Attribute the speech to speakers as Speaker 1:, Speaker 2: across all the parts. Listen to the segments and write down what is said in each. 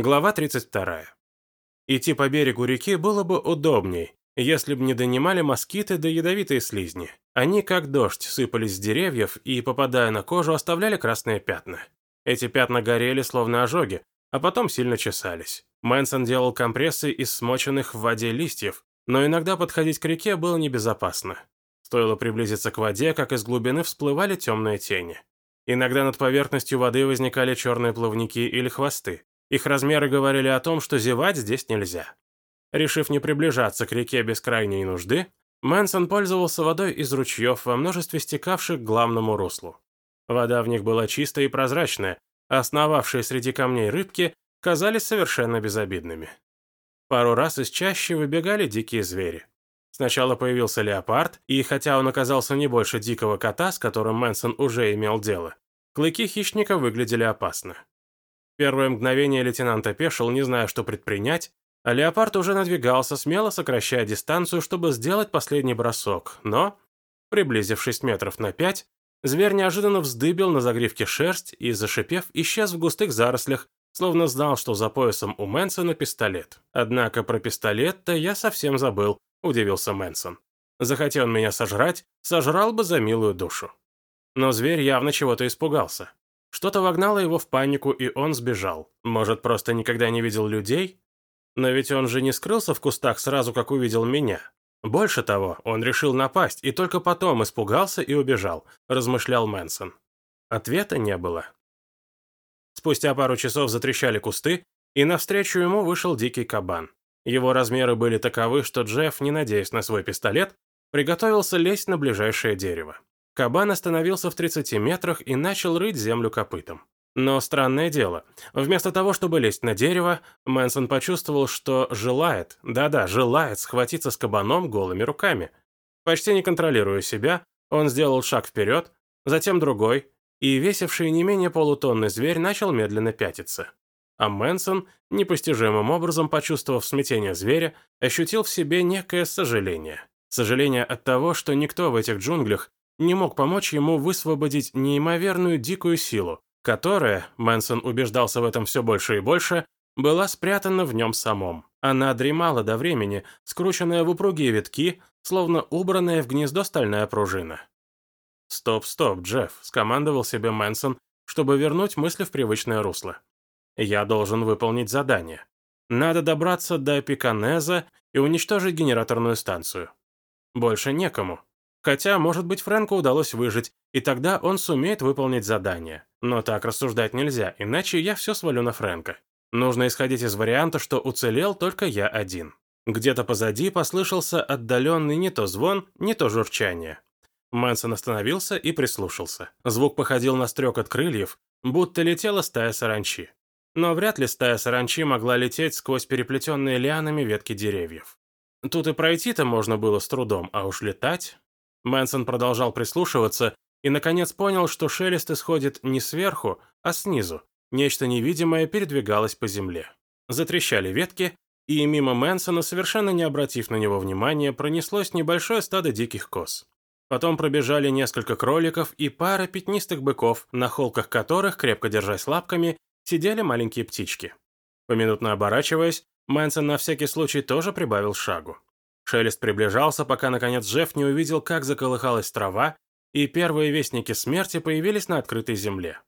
Speaker 1: Глава 32. Идти по берегу реки было бы удобней, если бы не донимали москиты да ядовитые слизни. Они, как дождь, сыпались с деревьев и, попадая на кожу, оставляли красные пятна. Эти пятна горели, словно ожоги, а потом сильно чесались. Мэнсон делал компрессы из смоченных в воде листьев, но иногда подходить к реке было небезопасно. Стоило приблизиться к воде, как из глубины всплывали темные тени. Иногда над поверхностью воды возникали черные плавники или хвосты. Их размеры говорили о том, что зевать здесь нельзя. Решив не приближаться к реке без крайней нужды, Мэнсон пользовался водой из ручьев во множестве стекавших к главному руслу. Вода в них была чистая и прозрачная, а основавшие среди камней рыбки казались совершенно безобидными. Пару раз из чащи выбегали дикие звери. Сначала появился леопард, и хотя он оказался не больше дикого кота, с которым Мэнсон уже имел дело, клыки хищника выглядели опасно. Первое мгновение лейтенант опешил, не зная, что предпринять, а леопард уже надвигался, смело сокращая дистанцию, чтобы сделать последний бросок, но, приблизившись метров на пять, зверь неожиданно вздыбил на загривке шерсть и, зашипев, исчез в густых зарослях, словно знал, что за поясом у Мэнсона пистолет. Однако про пистолет-то я совсем забыл, удивился Мэнсон. Захотел он меня сожрать, сожрал бы за милую душу. Но зверь явно чего-то испугался. Что-то вогнало его в панику, и он сбежал. Может, просто никогда не видел людей? Но ведь он же не скрылся в кустах сразу, как увидел меня. Больше того, он решил напасть, и только потом испугался и убежал, размышлял Мэнсон. Ответа не было. Спустя пару часов затрещали кусты, и навстречу ему вышел дикий кабан. Его размеры были таковы, что Джефф, не надеясь на свой пистолет, приготовился лезть на ближайшее дерево. Кабан остановился в 30 метрах и начал рыть землю копытом. Но странное дело, вместо того, чтобы лезть на дерево, Мэнсон почувствовал, что желает, да-да, желает схватиться с кабаном голыми руками. Почти не контролируя себя, он сделал шаг вперед, затем другой, и весивший не менее полутонный зверь начал медленно пятиться. А Мэнсон, непостижимым образом почувствовав смятение зверя, ощутил в себе некое сожаление. Сожаление от того, что никто в этих джунглях не мог помочь ему высвободить неимоверную дикую силу, которая, Мэнсон убеждался в этом все больше и больше, была спрятана в нем самом. Она дремала до времени, скрученная в упругие витки, словно убранная в гнездо стальная пружина. «Стоп, стоп, Джефф», — скомандовал себе Мэнсон, чтобы вернуть мысли в привычное русло. «Я должен выполнить задание. Надо добраться до Пиканеза и уничтожить генераторную станцию. Больше некому. Хотя, может быть, Фрэнку удалось выжить, и тогда он сумеет выполнить задание. Но так рассуждать нельзя, иначе я все свалю на Фрэнка. Нужно исходить из варианта, что уцелел только я один. Где-то позади послышался отдаленный не то звон, не то журчание. Мэнсон остановился и прислушался. Звук походил на стрекот крыльев, будто летела стая саранчи. Но вряд ли стая саранчи могла лететь сквозь переплетенные лианами ветки деревьев. Тут и пройти-то можно было с трудом, а уж летать... Мэнсон продолжал прислушиваться и, наконец, понял, что шелест исходит не сверху, а снизу. Нечто невидимое передвигалось по земле. Затрещали ветки, и мимо Мэнсона, совершенно не обратив на него внимания, пронеслось небольшое стадо диких коз. Потом пробежали несколько кроликов и пара пятнистых быков, на холках которых, крепко держась лапками, сидели маленькие птички. Поминутно оборачиваясь, Мэнсон на всякий случай тоже прибавил шагу. Шелест приближался, пока, наконец, Джефф не увидел, как заколыхалась трава, и первые вестники смерти появились на открытой земле.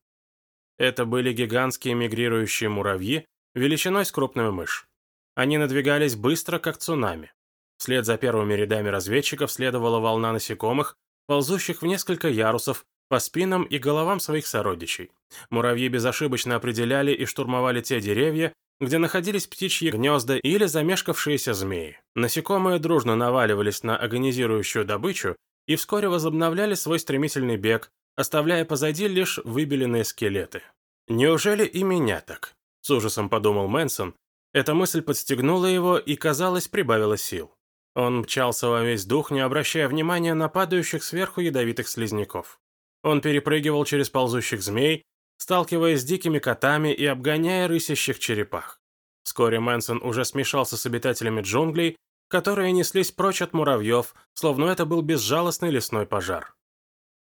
Speaker 1: Это были гигантские мигрирующие муравьи, величиной с крупную мышь. Они надвигались быстро, как цунами. Вслед за первыми рядами разведчиков следовала волна насекомых, ползущих в несколько ярусов по спинам и головам своих сородичей. Муравьи безошибочно определяли и штурмовали те деревья, где находились птичьи гнезда или замешкавшиеся змеи. Насекомые дружно наваливались на агонизирующую добычу и вскоре возобновляли свой стремительный бег, оставляя позади лишь выбеленные скелеты. «Неужели и меня так?» – с ужасом подумал Мэнсон. Эта мысль подстегнула его и, казалось, прибавила сил. Он мчался во весь дух, не обращая внимания на падающих сверху ядовитых слизняков. Он перепрыгивал через ползущих змей, сталкиваясь с дикими котами и обгоняя рысящих черепах. Вскоре Мэнсон уже смешался с обитателями джунглей, которые неслись прочь от муравьев, словно это был безжалостный лесной пожар.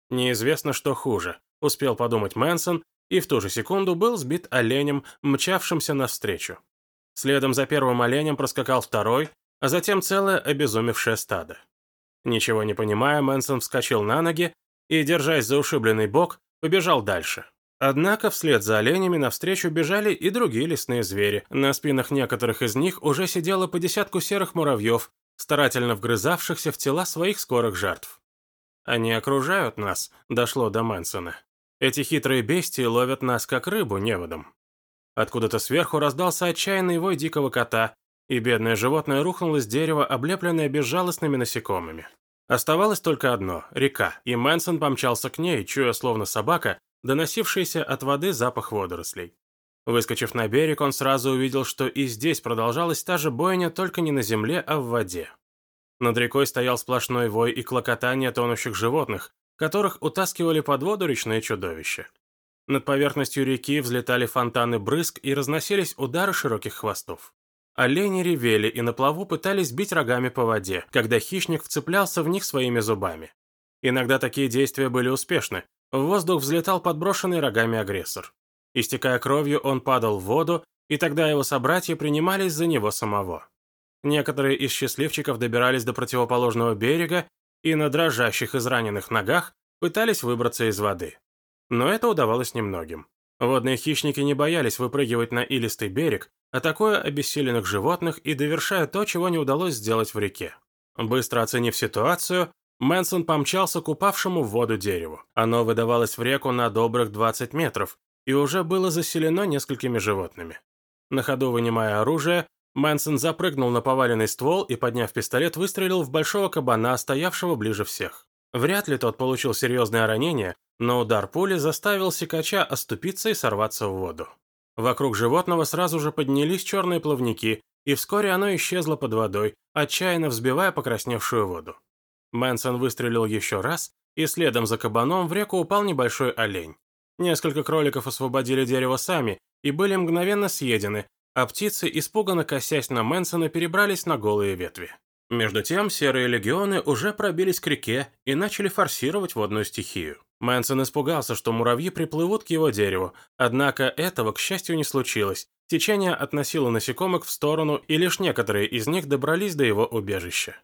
Speaker 1: Неизвестно, что хуже, успел подумать Мэнсон, и в ту же секунду был сбит оленем, мчавшимся навстречу. Следом за первым оленем проскакал второй, а затем целое обезумевшее стадо. Ничего не понимая, Мэнсон вскочил на ноги и, держась за ушибленный бок, побежал дальше. Однако вслед за оленями навстречу бежали и другие лесные звери. На спинах некоторых из них уже сидело по десятку серых муравьев, старательно вгрызавшихся в тела своих скорых жертв. «Они окружают нас», — дошло до Мэнсона. «Эти хитрые бестии ловят нас, как рыбу, неводом». Откуда-то сверху раздался отчаянный вой дикого кота, и бедное животное рухнуло с дерева, облепленное безжалостными насекомыми. Оставалось только одно — река, и Мэнсон помчался к ней, чуя, словно собака, доносившийся от воды запах водорослей. Выскочив на берег, он сразу увидел, что и здесь продолжалась та же бойня, только не на земле, а в воде. Над рекой стоял сплошной вой и клокотание тонущих животных, которых утаскивали под воду речные чудовища. Над поверхностью реки взлетали фонтаны брызг и разносились удары широких хвостов. Олени ревели и на плаву пытались бить рогами по воде, когда хищник вцеплялся в них своими зубами. Иногда такие действия были успешны, в воздух взлетал подброшенный рогами агрессор. Истекая кровью, он падал в воду, и тогда его собратья принимались за него самого. Некоторые из счастливчиков добирались до противоположного берега и на дрожащих израненных ногах пытались выбраться из воды. Но это удавалось немногим. Водные хищники не боялись выпрыгивать на илистый берег, атакуя обессиленных животных и довершая то, чего не удалось сделать в реке. Быстро оценив ситуацию, Мэнсон помчался к упавшему в воду дереву. Оно выдавалось в реку на добрых 20 метров и уже было заселено несколькими животными. На ходу вынимая оружие, Мэнсон запрыгнул на поваленный ствол и, подняв пистолет, выстрелил в большого кабана, стоявшего ближе всех. Вряд ли тот получил серьезное ранение, но удар пули заставил сикача оступиться и сорваться в воду. Вокруг животного сразу же поднялись черные плавники, и вскоре оно исчезло под водой, отчаянно взбивая покрасневшую воду. Мэнсон выстрелил еще раз, и следом за кабаном в реку упал небольшой олень. Несколько кроликов освободили дерево сами и были мгновенно съедены, а птицы, испуганно косясь на Мэнсона, перебрались на голые ветви. Между тем, серые легионы уже пробились к реке и начали форсировать водную стихию. Мэнсон испугался, что муравьи приплывут к его дереву, однако этого, к счастью, не случилось. Течение относило насекомых в сторону, и лишь некоторые из них добрались до его убежища.